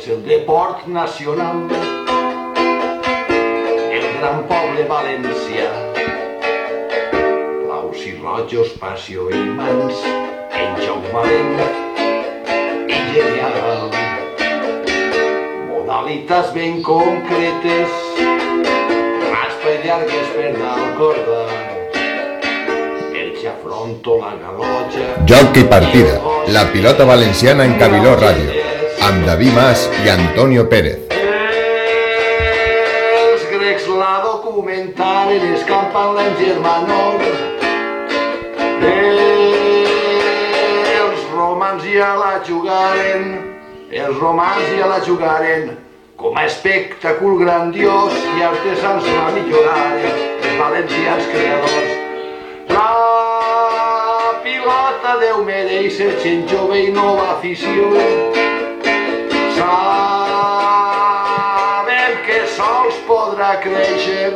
és el deport nacional. El gran poble valencià. Blaus i rojos, passió i mans, en joc valent i genial. Modalitats ben concretes, raspa i llargues per dalt corda. Joc i partida, la pilota valenciana en Cabiló Ràdio, amb David Mas i Antonio Pérez. Els grecs la documentaren, escampant-la en germanor. Els romans ja la jugaren, els romans ja la jugaren, com a espectacle grandiós i artesans la milloraren, els valencians creadors. La pilota Déu ser gent jove i nova afició. Sabem que sols podrà créixer,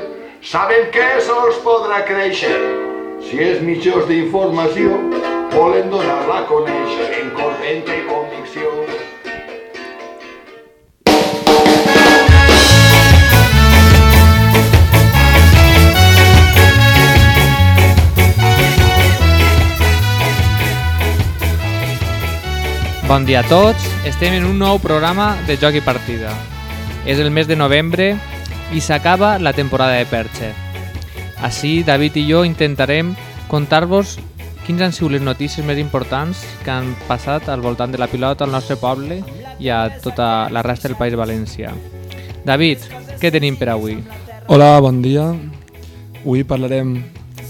sabem que sols podrà créixer. Si els mitjans d'informació volen donar-la a conèixer en corrent i convicció. Bon dia a tots, estem en un nou programa de Joc i Partida. És el mes de novembre i s'acaba la temporada de Perxe. Així, David i jo intentarem contar-vos quins han sigut les notícies més importants que han passat al voltant de la pilota al nostre poble i a tota la resta del País Valencià. David, què tenim per avui? Hola, bon dia. Avui parlarem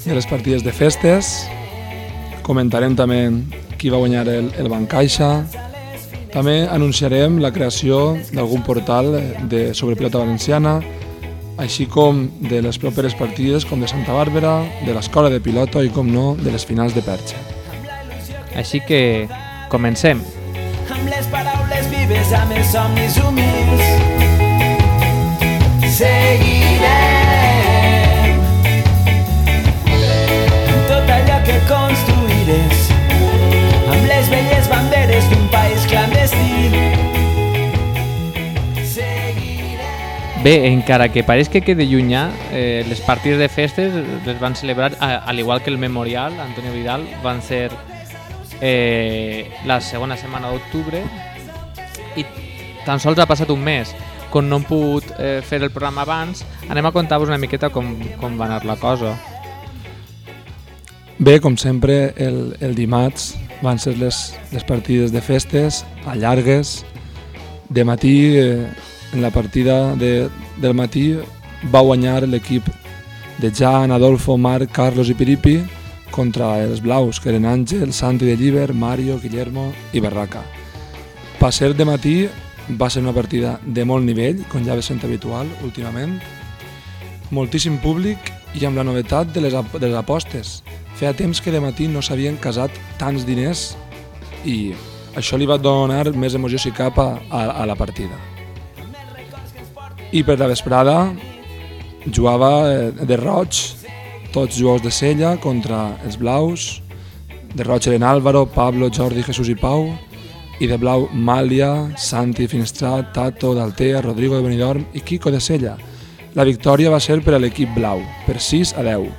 de les partides de festes, comentarem també qui va guanyar el, el Bancaixa, també anunciarem la creació d'algun portal de, sobre pilota valenciana, així com de les properes partides com de Santa Bàrbara, de l'escola de pilota i, com no, de les finals de Perxa. Així que comencem. amb les paraules vives, amb els somnis humils. Bé, encara que pareix que quede llunyà, eh, les partides de festes les van celebrar, al igual que el memorial, Antonio Vidal, van ser eh, la segona setmana d'octubre i tan sols ha passat un mes. Com no hem pogut eh, fer el programa abans, anem a contar-vos una miqueta com, com va anar la cosa. Bé, com sempre, el, el dimarts van ser les, les partides de festes, a llargues. De matí, eh, en la partida de, del matí, va guanyar l'equip de Jan, Adolfo, Marc, Carlos i Piripi contra els blaus, que eren Àngel, Santi de Lliber, Mario, Guillermo i Barraca. Per ser de matí va ser una partida de molt nivell, com ja ve sent habitual últimament, moltíssim públic i amb la novetat de les, de les apostes. Feia temps que de matí no s'havien casat tants diners i això li va donar més emoció si cap a, a, a la partida. I per la vesprada jugava eh, de roig, tots jugadors de Sella contra els blaus. De roig eren Álvaro, Pablo, Jordi, Jesús i Pau. I de blau Màlia, Santi, Finestrat, Tato, Daltea, Rodrigo de Benidorm i Kiko de Sella. La victòria va ser per a l'equip blau, per 6 a 10.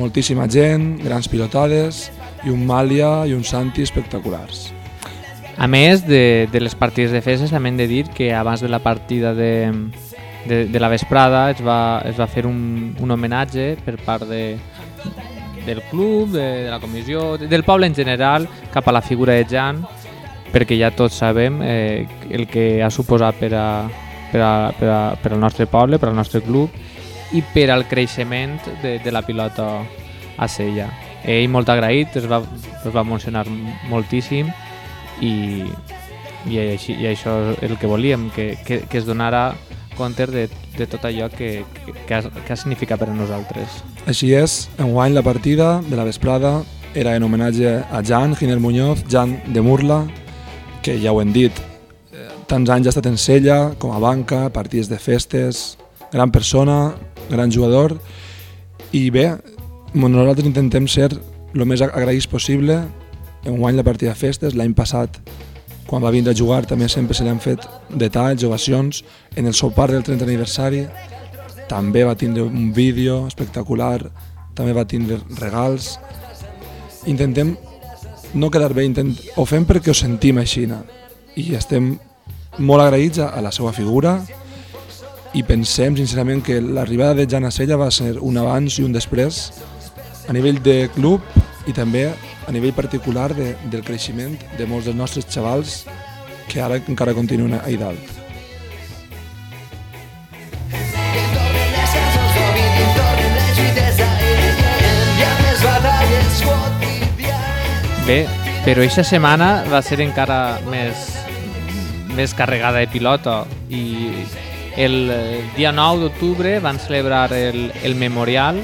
Moltíssima gent, grans pilotades i un Màlia i un Santi espectaculars. A més de, de les partides de festes, també hem de dir que abans de la partida de, de, de la vesprada es va, es va fer un, un homenatge per part de, del club, de, de la comissió, de- del poble en general, cap a la figura de Jan, perquè ja tots sabem eh, el que ha suposat per, a, per, a, per, a, per al nostre poble, per al nostre club i per al creixement de, de la pilota a Sella. Ell molt agraït, es va, es va emocionar moltíssim i, i, així, i això és el que volíem, que, que, que es donara compte de, de tot allò que, que, que, ha, que ha significat per a nosaltres. Així és, enguany la partida de la vesprada era en homenatge a Jan Giner Muñoz, Jan de Murla, que ja ho hem dit, eh, tants anys ha estat en Sella, com a banca, partides de festes, gran persona, gran jugador, i bé, nosaltres intentem ser el més agraïts possible, enguany la partida de festes, l'any passat quan va vindre a jugar també sempre se li han fet detalls, ovacions. En el sopar del 30 aniversari també va tindre un vídeo espectacular, també va tindre regals. Intentem no quedar bé, intent... ho fem perquè ho sentim així i estem molt agraïts a la seva figura i pensem sincerament que l'arribada de Jana Sella va ser un abans i un després a nivell de club i també a nivell particular de, del creixement de molts dels nostres xavals que ara encara continuen ahí dalt. Bé, però aquesta setmana va ser encara més, més carregada de pilota i el dia 9 d'octubre van celebrar el, el Memorial,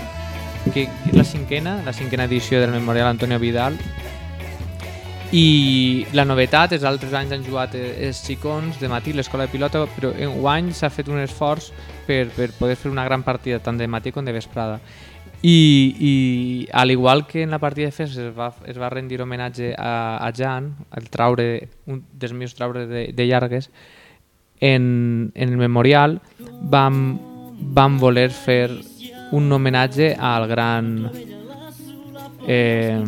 que la cinquena, la cinquena edició del Memorial Antonio Vidal, i la novetat, els altres anys han jugat els xicons de matí l'escola de pilota, però en guany s'ha fet un esforç per, per poder fer una gran partida tant de matí com de vesprada. I, i al igual que en la partida de fes es va, es va rendir homenatge a, a Jan, el traure, un dels meus traures de, de llargues, en, en el memorial vam, vam voler fer un homenatge al gran eh,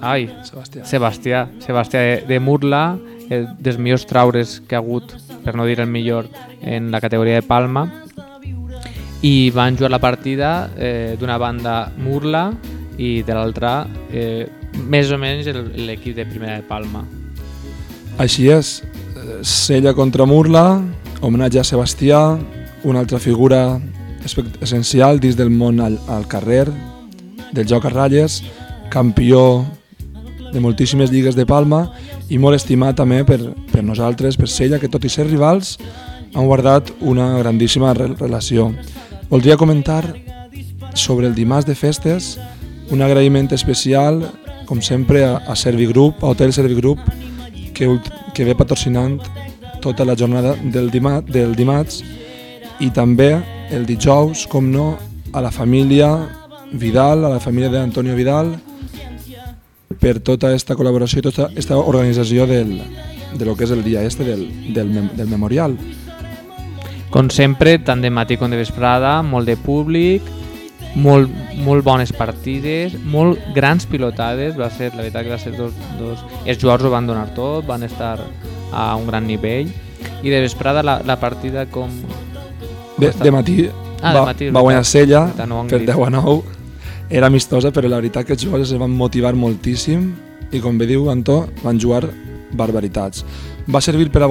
ai, Sebastià. Sebastià, Sebastià de, de Murla, el, dels millors traures que ha hagut, per no dir el millor, en la categoria de Palma, i van jugar la partida eh, d'una banda Murla i de l'altra eh, més o menys l'equip de primera de Palma. Així és, Sella contra Murla, homenatge a Sebastià, una altra figura essencial dins del món al, al carrer, del joc a ratlles, campió de moltíssimes lligues de Palma i molt estimat també per, per nosaltres, per Sella, que tot i ser rivals han guardat una grandíssima re relació. Voldria comentar sobre el dimarts de festes un agraïment especial, com sempre, a, a Servigroup, a Hotel Servigroup, que, que ve patrocinant tota la jornada del, dima, del dimarts i també el dijous, com no, a la família Vidal, a la família d'Antonio Vidal, per tota aquesta col·laboració i tota aquesta organització del, de lo que és el dia este del, del, mem del memorial. Com sempre, tant de matí com de vesprada, molt de públic, molt, molt bones partides, molt grans pilotades, va ser, la veritat que va ser dos, dos... Els jugadors ho van donar tot, van estar a un gran nivell, i de vesprada la, la partida com... De, de matí, Ah, de va, matí, va guanyar. Sella no per dit. 10 a 9. Era amistosa, però la veritat que els jugadors es van motivar moltíssim i com bé diu Antó, van jugar barbaritats. Va servir per a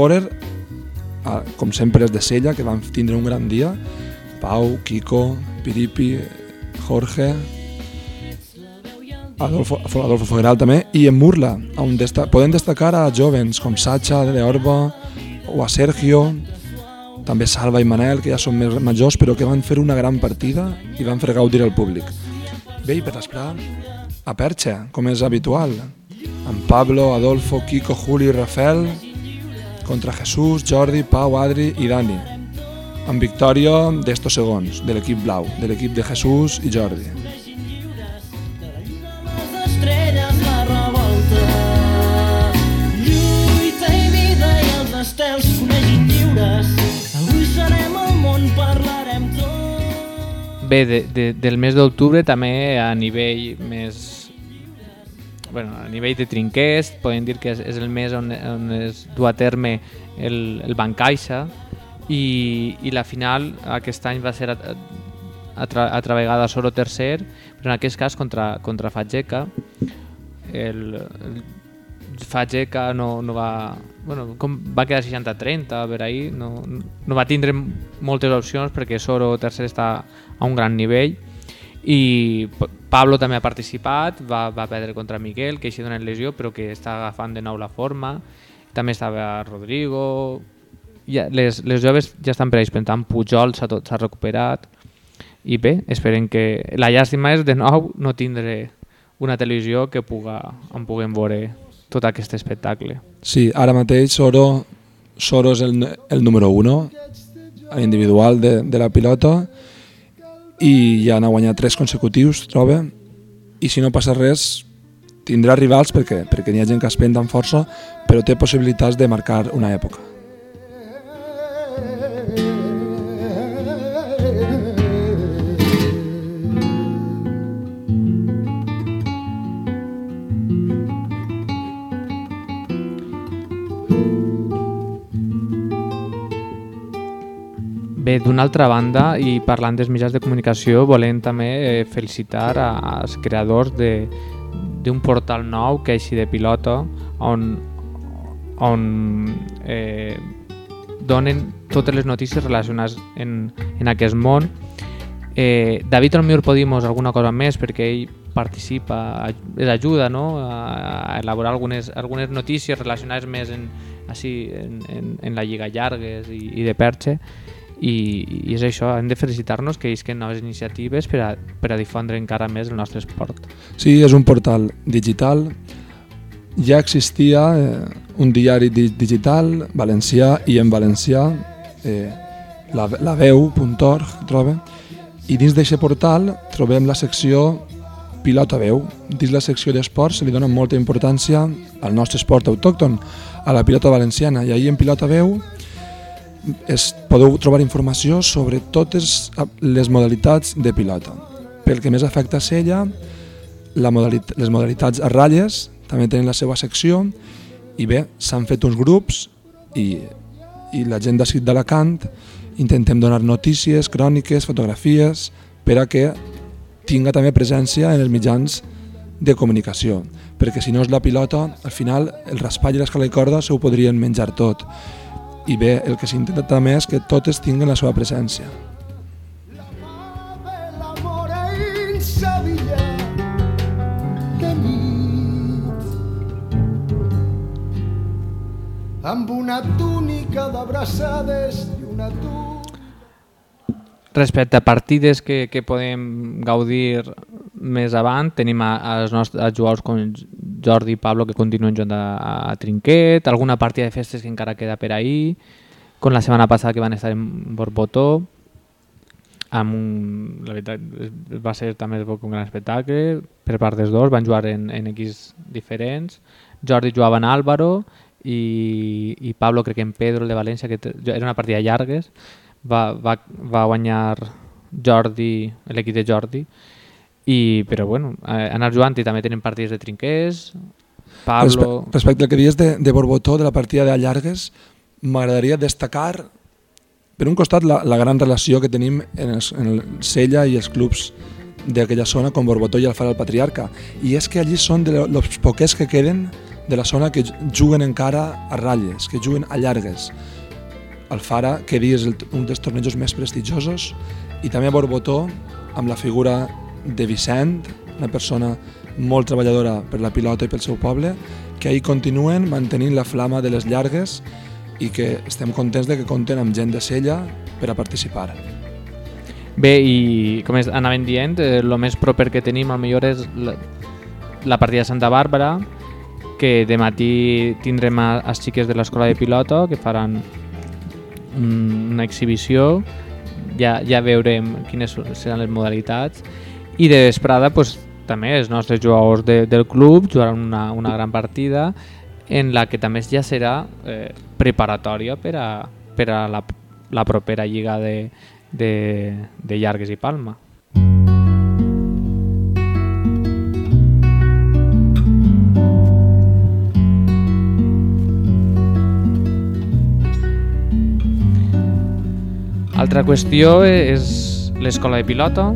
ah, com sempre és de Sella, que van tindre un gran dia, Pau, Kiko, Piripi, Jorge, Adolfo, Adolfo Fogueral també, i en Murla, on desta podem destacar a jovens com Sacha de Orba o a Sergio, també Salva i Manel, que ja són més majors, però que van fer una gran partida i van fer gaudir al públic. I per l'esprà, a Perxa, com és habitual, amb Pablo, Adolfo, Kiko, Juli i Rafael, contra Jesús, Jordi, Pau, Adri i Dani, amb victòria d'estos segons, de l'equip blau, de l'equip de Jesús i Jordi. Bé, de, de, del mes d'octubre també a nivell més... Bueno, a nivell de trinquers, podem dir que és, és el mes on, on es du a terme el, el Bancaixa i, i la final aquest any va ser a, a, tra, a travegada solo tercer, però en aquest cas contra, contra Fageca. El, el Fageca no, no va... Bueno, com va quedar 60-30 per ahir, no, no va tindre moltes opcions perquè Soro tercer està a un gran nivell. I Pablo també ha participat, va, va perdre contra Miquel, que així dona lesió però que està agafant de nou la forma. També estava Rodrigo. Ja, les, les joves ja estan per tant Pujol s'ha recuperat. I bé, esperem que la llàstima és de nou no tindre una televisió que puga, en puguem veure tot aquest espectacle Sí, ara mateix Soro, Soro és el, el número 1 a individual de, de la pilota i ja n'ha guanyat tres consecutius, troba, i si no passa res, tindrà rivals perquè, perquè n'hi ha gent que es penta amb força, però té possibilitats de marcar una època. Bé, d'una altra banda, i parlant dels mitjans de comunicació, volem també eh, felicitar als creadors d'un portal nou que així de pilota, on, on eh, donen totes les notícies relacionades en, en aquest món. Eh, David potser podimos alguna cosa més perquè ell participa, és ajuda no? a, elaborar algunes, algunes notícies relacionades més en, així, en, en, en la Lliga Llargues i, i de Perche i, i és això, hem de felicitar-nos que isquen noves iniciatives per a, per a difondre encara més el nostre esport. Sí, és un portal digital. Ja existia eh, un diari di digital valencià i en valencià, eh, la, la veu.org troba, i dins d'aquest portal trobem la secció Pilota Veu. Dins la secció d'esports se li dona molta importància al nostre esport autòcton, a la pilota valenciana, i ahir en Pilota Veu es, podeu trobar informació sobre totes les modalitats de pilota. Pel que més afecta a Sella, la modalit les modalitats a ratlles també tenen la seva secció i bé, s'han fet uns grups i, i la gent de Cid d'Alacant intentem donar notícies, cròniques, fotografies per a que tinga també presència en els mitjans de comunicació perquè si no és la pilota, al final el raspall i l'escala i corda se ho podrien menjar tot i bé, el que s'intenta també és que totes tinguen la seva presència. Amb una túnica d'abraçades i una túnica Respecte a partides que, que podem gaudir més avant, tenim a, els nostres, jugadors com Jordi i Pablo que continuen jugant a, a Trinquet, alguna partida de festes que encara queda per ahir, com la setmana passada que van estar en Borbotó, amb un, la veritat va ser també un gran espectacle per part dels dos, van jugar en, en equips diferents. Jordi jugava en Álvaro i, i Pablo crec que en Pedro de València que era una partida llargues. Va, va, va guanyar Jordi l'equip de Jordi i, però bueno, eh, anar jugant i també tenen partides de trinquers Pablo... Respe respecte al que dius de, de Borbotó, de la partida de Allargues, m'agradaria destacar, per un costat, la, la gran relació que tenim en, els, en el Sella i els clubs d'aquella zona com Borbotó i Alfara del Patriarca. I és que allí són los poquets que queden de la zona que juguen encara a ratlles, que juguen a llargues. Alfara, que és el, un dels tornejos més prestigiosos, i també Borbotó, amb la figura de Vicent, una persona molt treballadora per la pilota i pel seu poble, que ahir continuen mantenint la flama de les llargues i que estem contents de que compten amb gent de Sella per a participar. Bé, i com es, anaven dient, eh, el més proper que tenim al millor és la, la partida de Santa Bàrbara, que de matí tindrem a, xiques de l'escola de pilota que faran un, una exhibició, ja, ja veurem quines seran les modalitats, i de vesprada pues, també els nostres jugadors de, del club jugaran una, una gran partida en la que també ja serà eh, preparatòria per a, per a la, la propera lliga de, de, de Llargues i Palma. Altra qüestió és l'escola de pilota,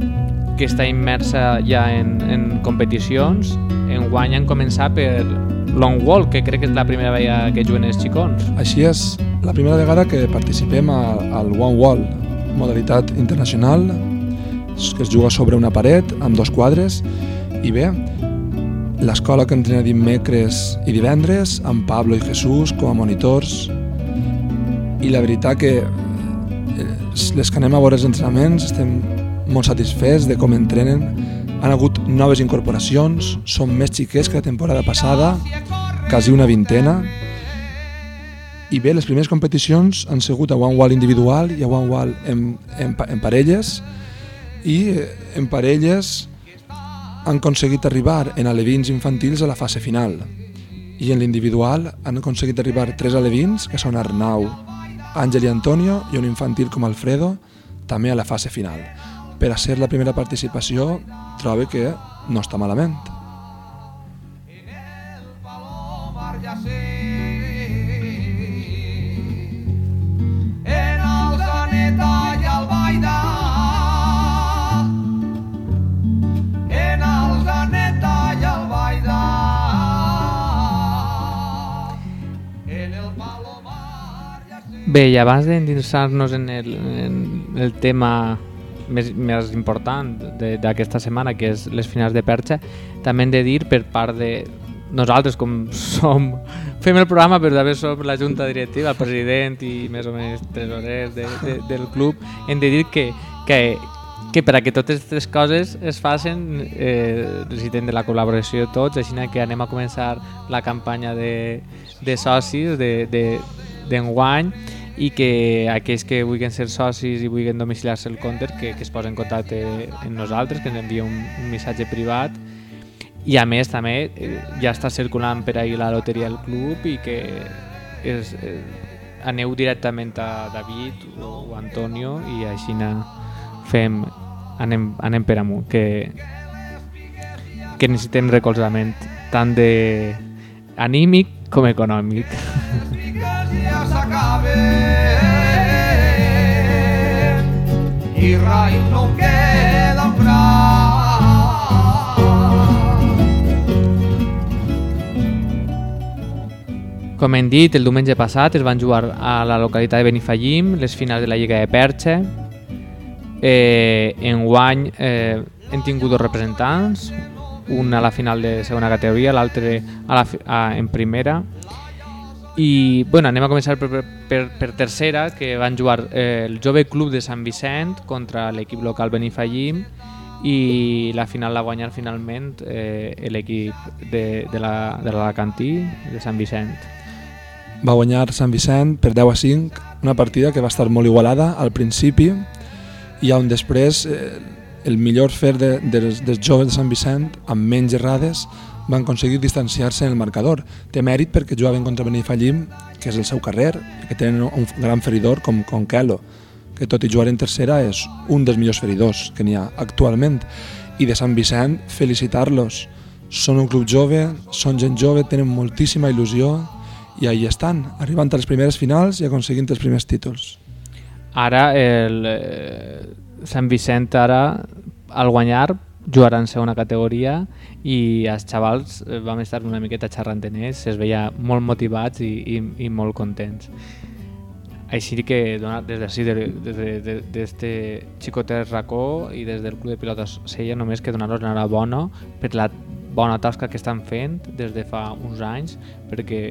que està immersa ja en, en competicions. Enguany han començat per Long Wall, que crec que és la primera vegada que juguen els xicons. Així és la primera vegada que participem al One Wall, modalitat internacional, que es juga sobre una paret amb dos quadres i bé, l'escola que entrena dimecres i divendres amb Pablo i Jesús com a monitors i la veritat que eh, les que anem a veure els entrenaments estem molt satisfets de com entrenen. Han hagut noves incorporacions són més xiquets que la temporada passada quasi una vintena. I bé, les primeres competicions han sigut a one wall individual i a one wall en, en, en parelles. I eh, en parelles han aconseguit arribar en alevins infantils a la fase final. I en l'individual han aconseguit arribar tres alevins, que són Arnau, Àngel i Antonio, i un infantil com Alfredo, també a la fase final. Per a ser la primera participació, trobo que no està malament. En el Zaneta i el Baida En el Zaneta i el Baida En el Palomar ja sé Bé, i abans d'endinsar-nos en, en el tema més, més important de- d'aquesta setmana, que és les finals de perxa, també hem de dir per part de nosaltres, com som, fem el programa, però també som la junta directiva, el president i més o menys tresorers de, de, del club, hem de dir que, que, que per a que totes aquestes coses es facin eh, necessitem de la col·laboració de tots, així que anem a començar la campanya de, de socis de, de, d'enguany i que aquells que vulguin ser socis i vulguin domiciliar-se el compte que, que es posen en contacte amb nosaltres, que ens envia un, un missatge privat i a més també eh, ja està circulant per ahir la loteria del club i que és, eh, aneu directament a David o, o Antonio i així fem anem, anem per amunt que, que necessitem recolzament tant de anímic com econòmic. s'acaben i rai no queda Com hem dit, el diumenge passat es van jugar a la localitat de Benifallim les finals de la Lliga de Perche. Eh, enguany eh, hem tingut dos representants, un a la final de segona categoria, l'altre a la, a, en primera. I bueno, anem a començar per, per, per, tercera, que van jugar eh, el Jove Club de Sant Vicent contra l'equip local Benifallim i la final la guanyar finalment eh, l'equip de, de la- de l'Alacantí de Sant Vicent. Va guanyar Sant Vicent per 10 a 5, una partida que va estar molt igualada al principi i on després eh, el millor fer de, dels, dels joves de Sant Vicent amb menys errades van aconseguir distanciar-se en el marcador. Té mèrit perquè jugaven contra Benifallim, que és el seu carrer, i que tenen un gran feridor com, Kelo, que tot i jugar en tercera és un dels millors feridors que n'hi ha actualment. I de Sant Vicent, felicitar-los. Són un club jove, són gent jove, tenen moltíssima il·lusió i ahí estan, arribant a les primeres finals i aconseguint els primers títols. Ara el eh, Sant Vicent ara al guanyar jugarà en segona categoria i els xavals eh, vam estar una miqueta xerrant en ells, es veia molt motivats i, i, i molt contents. Així que donar des d'ací, des de, d'este xicotet racó i des del Club de Pilotes Sella només que donar-los l'enhorabona per la bona tasca que estan fent des de fa uns anys perquè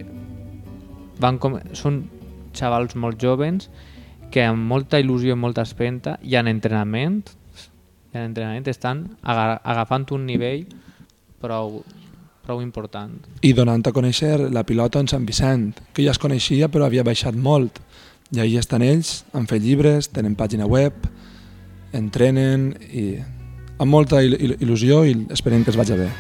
van com... són xavals molt jovens que amb molta il·lusió i molta espenta i en entrenament i en entrenament estan aga agafant un nivell prou, prou important. I donant a conèixer la pilota en Sant Vicent, que ja es coneixia però havia baixat molt. I ahí estan ells, han fet llibres, tenen pàgina web, entrenen i amb molta il il il·lusió i esperem que es vagi bé.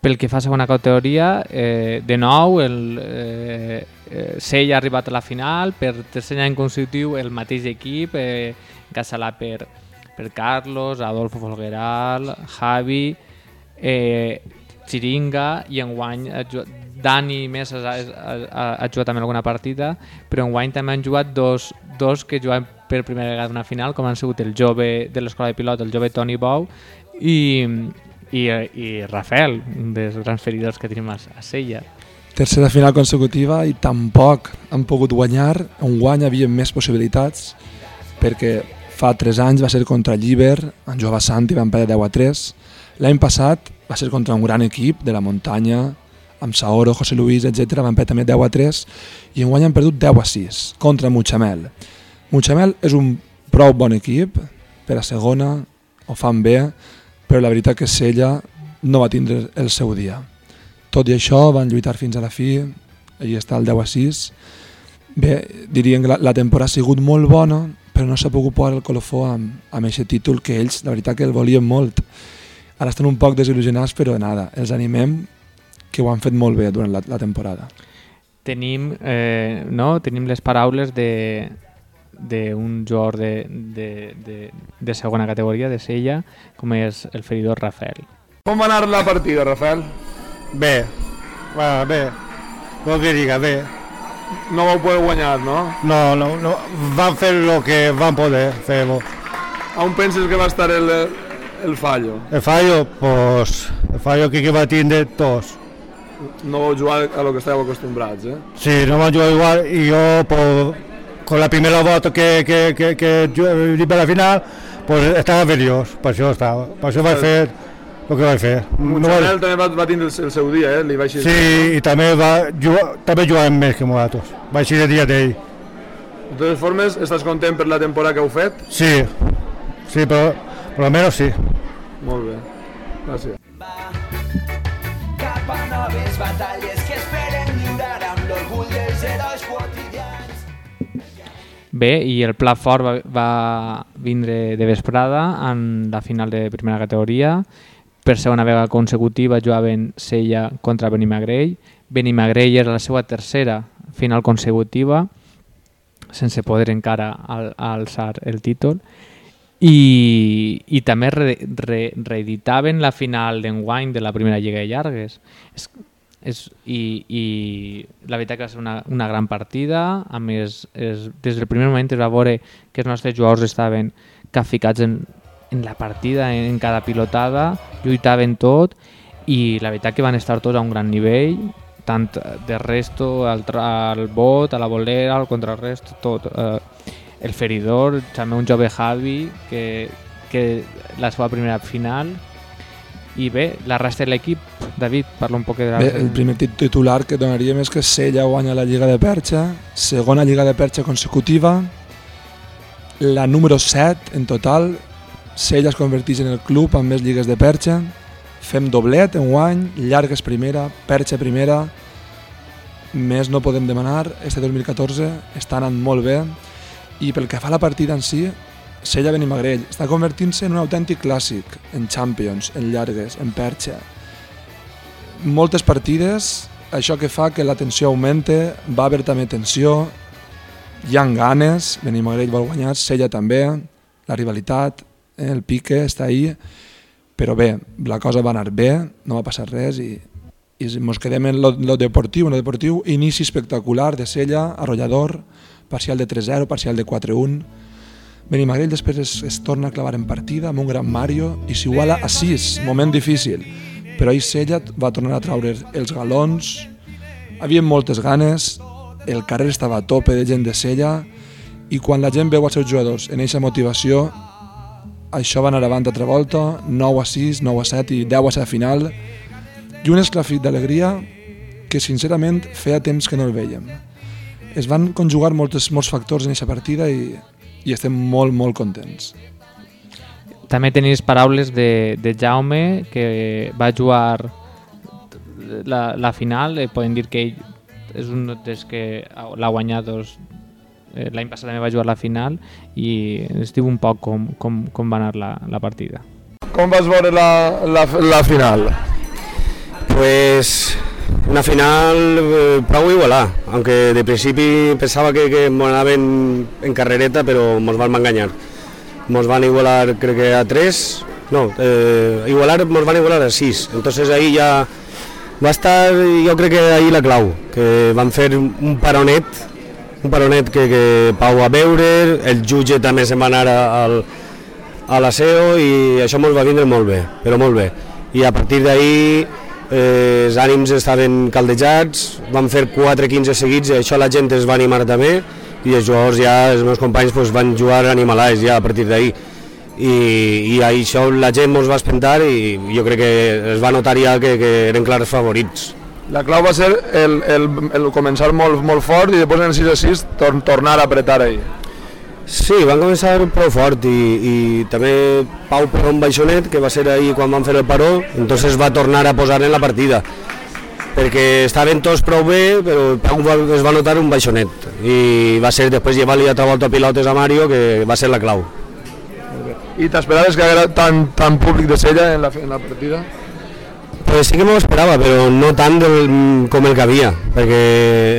Pel que fa a segona categoria, eh, de nou el eh, eh, Sella ha arribat a la final, per tercer any consecutiu el mateix equip, eh, encassalat per, per Carlos, Adolfo Folgueral, Javi, eh, Chiringa i enguany Dani Mesas ha, ha, ha jugat també alguna partida, però enguany també han jugat dos, dos que juguen per primera vegada una final, com han sigut el jove de l'escola de pilot, el jove Toni Bou, i, i, i Rafael, un dels grans feridors que tenim a, a Sella. Tercera final consecutiva i tampoc han pogut guanyar. Un guany havia més possibilitats perquè fa 3 anys va ser contra Lliber, en jugava Sant i van perdre 10 a 3. L'any passat va ser contra un gran equip de la muntanya, amb Saoro, José Luis, etc. Van perdre també 10 a 3 i enguany han perdut 10 a 6 contra Mutxamel. Mutxamel és un prou bon equip per a segona, ho fan bé, però la veritat que Sella no va tindre el seu dia. tot i això van lluitar fins a la fi, allà està el 10 a 6. Bé, dirien que la, la temporada ha sigut molt bona, però no s'ha pogut posar el colofó amb, amb aquest títol que ells, la veritat que el volien molt. Ara estan un poc desil·lusionats, però nada, els animem que ho han fet molt bé durant la, la temporada. Tenim, eh, no? Tenim les paraules de d'un jugador de, de, de, de segona categoria, de Sella, com és el feridor Rafael. Com va anar la partida, Rafael? Bé, va, bé, vol que diga, bé. No vau poder guanyar, no? No, no, no, van fer el que van poder fer. bo. On penses que va estar el, el fallo? El fallo, pues, el fallo que, que va tindre tots. No vau jugar a lo que estàveu acostumbrats, eh? Sí, no van jugar igual i jo, pues, con la primera volta que, que, que, que jo arriba a la final, pues estava feliç, per això estava, per això vaig fer el que vaig fer. Mutxanel també va, va tindre el, el seu dia, eh? Li va així. Sí, i també va jugar, també jugàvem més que nosaltres. Va així el dia d'ell. De totes formes, estàs content per la temporada que heu fet? Sí, sí, però per almenys sí. Molt bé. Gràcies. Cap a noves batalles Bé, i el plat fort va, va vindre de vesprada en la final de primera categoria. Per segona vegada consecutiva jugaven Sella contra Benimagrell. Benimagrell era la seva tercera final consecutiva, sense poder encara al, alçar el títol. I, i també re, re, reeditaven la final d'enguany de la primera Lliga de Llargues. És, és, i, I la veritat que va ser una, una gran partida, a més, és, des del primer moment es va veure que els nostres jugadors estaven capficats en, en la partida, en, en cada pilotada, lluitaven tot i la veritat que van estar tots a un gran nivell, tant de resto, al, al bot, a la bolera, al contrarresto, tot. Eh, el feridor, també un jove Javi, que, que la seva primera final, i bé, la resta de l'equip, David, parla un poc de la... Bé, el primer tit- titular que donaríem és que Sella guanya la Lliga de Perxa, segona Lliga de Perxa consecutiva, la número 7 en total, Sella es converteix en el club amb més lligues de Perxa, fem doblet en guany, llargues primera, Perxa primera, més no podem demanar, este 2014 està anant molt bé, i pel que fa a la partida en si, Sella Benimagrell està convertint-se en un autèntic clàssic, en Champions, en llargues, en Perxa, moltes partides, això que fa que la tensió augmente, va haver també tensió, hi ha ganes, Benimagrell vol guanyar, Sella també, la rivalitat, eh, el pique està ahí, però bé, la cosa va anar bé, no va passar res i, i ens quedem en lo, lo deportiu, en lo deportiu, inici espectacular de Sella, arrollador, parcial de 3-0, parcial de 4-1, Benimagrell després es, es torna a clavar en partida amb un gran Mario i s'iguala a 6, moment difícil però ahir Sella va tornar a traure els galons, havia moltes ganes, el carrer estava a tope de gent de Sella i quan la gent veu els seus jugadors en aquesta motivació, això va anar avant altra volta, 9 a 6, 9 a 7 i 10 a 7 final i un esclafit d'alegria que sincerament feia temps que no el veiem. Es van conjugar molts, molts factors en aquesta partida i, i estem molt, molt contents. També tenis paraules de, de Jaume, que va jugar la, la final, eh, podem dir que ell és un dels que l'ha guanyat dos, eh, l'any passat també va jugar la final i ens diu un poc com, com, com va anar la, la partida. Com vas veure la, la, la final? Pues una final eh, prou igualada, aunque de principi pensava que, que ens anaven en carrereta, però ens van enganyar. Ens van igualar, crec que a 3, no, eh, igualar, ens van igualar a 6, entonces ahí ja va estar, jo crec que ahí la clau, que van fer un paronet, un paronet que, que Pau va veure, el jutge també se'n va anar a, al, a la SEO i això ens va vindre molt bé, però molt bé. I a partir d'ahir eh, els ànims estaven caldejats, van fer 4-15 seguits i això la gent es va animar també i els jugadors ja, els meus companys pues, van jugar animalais ja a partir d'ahir i, i això la gent ens va espentar i jo crec que es va notar ja que, que eren clars favorits. La clau va ser el, el, el començar molt, molt fort i després en 6 a 6 tor tornar a apretar ahir. Sí, van començar prou fort i, i també Pau per un baixonet, que va ser ahir quan van fer el paró, entonces va tornar a posar en la partida. Perquè estaven tots prou bé, però es va notar un baixonet i va ser després llevar-li altra volta pilotes a Mario que va ser la clau. I t'esperaves que haguera tant, tant públic de Sella en la, en la partida? Pues sí que m'ho esperava, però no tant del, com el que havia, perquè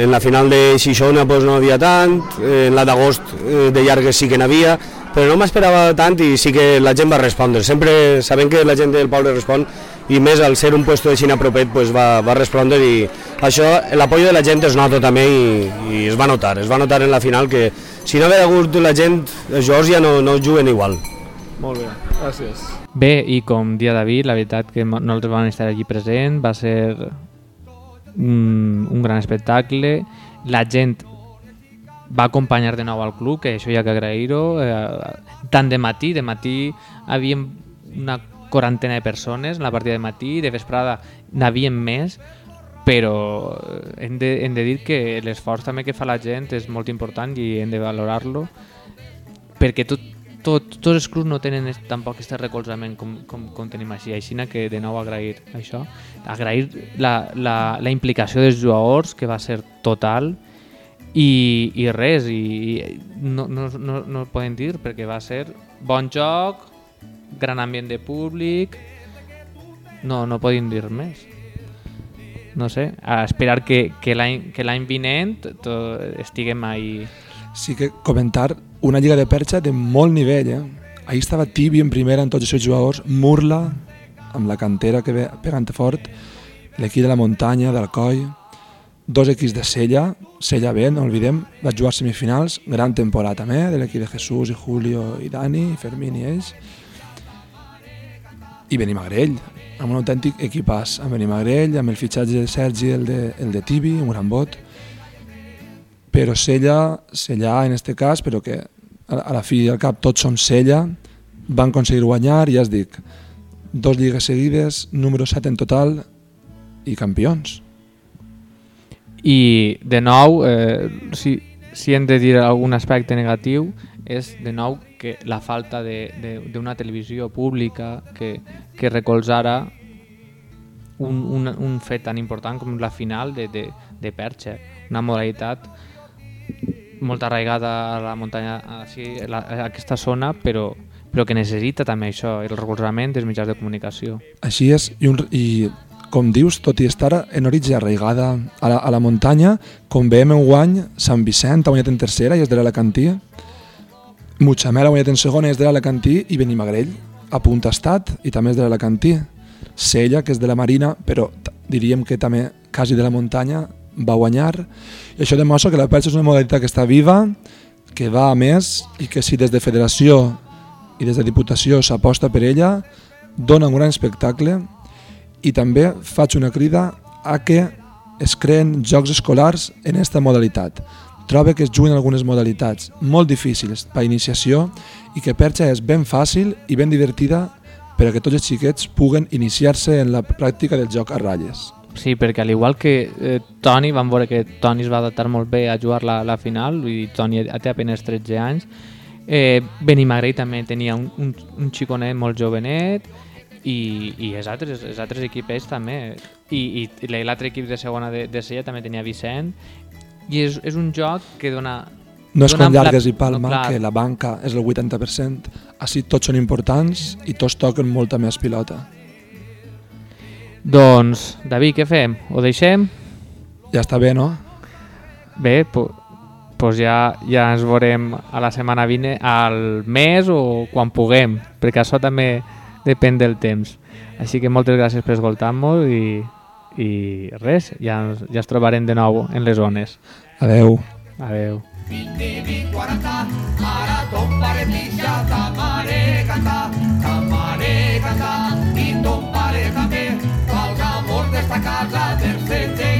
en la final de Xixona pues, no havia tant, en la d'agost eh, de llargues sí que n'havia, però no m'esperava tant i sí que la gent va respondre. Sempre sabem que la gent del poble respon i més al ser un puesto de Xina propet pues, va, va respondre i això, l'apoyo de la gent es nota també i, i es va notar, es va notar en la final que si no hagués hagut la gent, els jugadors ja no, no juguen igual. Molt bé, gràcies. Bé, i com dia David, la veritat que nosaltres vam estar allí present, va ser un, un gran espectacle, la gent va acompanyar de nou al club, que això hi ha que agrair-ho, eh, tant de matí, de matí havíem una quarantena de persones en la partida de matí, de vesprada n'havien més, però eh, hem de, hem de dir que l'esforç també que fa la gent és molt important i hem de valorar-lo perquè tot, tot, tots els clubs no tenen tampoc aquest recolzament com, com, com tenim així, així que de nou agrair això, agrair la, la, la implicació dels jugadors que va ser total i, i res, i, i no, no, no, no podem dir perquè va ser bon joc, gran ambient de públic, no, no podem dir més. No sé, a esperar que, que l'any vinent to, estiguem ahí. Sí que comentar una lliga de perxa de molt nivell, eh? Ahí estava Tibi en primera amb tots els seus jugadors, Murla, amb la cantera que ve pegant fort, l'equip de la muntanya, d'Alcoi, dos equips de Sella, Sella bé, no oblidem, va jugar semifinals, gran temporada també, de l'equip de Jesús i Julio i Dani, i Fermín i ells, i Benimagrell, amb un autèntic equipàs, amb Benimagrell, amb el fitxatge de Sergi, el de, el de Tibi, un gran vot, però Sella, Sella en este cas, però que a, la fi i al cap tots som Sella, van aconseguir guanyar, ja es dic, dos lligues seguides, número 7 en total i campions. I de nou, eh, si, si hem de dir algun aspecte negatiu, és de nou que la falta d'una televisió pública que, que recolzara un, un, un fet tan important com la final de, de, de perxa, una modalitat molt arraigada a la muntanya, així, a, la, a aquesta zona, però, però que necessita també això, el recolzament dels mitjans de comunicació. Així és, i, un, i com dius, tot i estar en origen arraigada a la, a la muntanya, com veiem en guany, Sant Vicent ha guanyat en tercera i és de l'Alacantí, Mutxamel ha guanyat en segona és de l'Alacantí i Benimagrell a punt estat i també és de l'Alacantí. Sella, que és de la Marina, però diríem que també quasi de la muntanya, va guanyar. I això demostra que la perxa és una modalitat que està viva, que va a més i que si des de federació i des de diputació s'aposta per ella, dona un gran espectacle i també faig una crida a que es creen jocs escolars en aquesta modalitat. Trobe que es juguen algunes modalitats molt difícils per iniciació i que perxa és ben fàcil i ben divertida per a que tots els xiquets puguen iniciar-se en la pràctica del joc a ratlles. Sí, perquè al igual que eh, Toni, vam veure que Toni es va adaptar molt bé a jugar la, la final, i Toni té apenas 13 anys, eh, Benimagrell també tenia un, un, un xiconet molt jovenet, i, i els altres, els altres equips també, i, i l'altre equip de segona de, de Sella també tenia Vicent, i és, és un joc que dona... No és dona com Llargues la- i Palma, no, clar, que la banca és el 80%, així tots són importants i tots toquen molta més pilota. Doncs, David, què fem? Ho deixem? Ja està bé, no? Bé, doncs pues ja, ja ens veurem a la setmana vinent, al mes o quan puguem, perquè això també depèn del temps. Així que moltes gràcies per escoltar-nos i, i res, ja, ja ens trobarem de nou en les zones. Adeu. Adeu. ara tompare tisha, tamare canta, tamare canta, i tompare també, valga mort d'esta casa, per setge